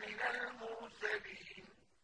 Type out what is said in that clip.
من المؤمنين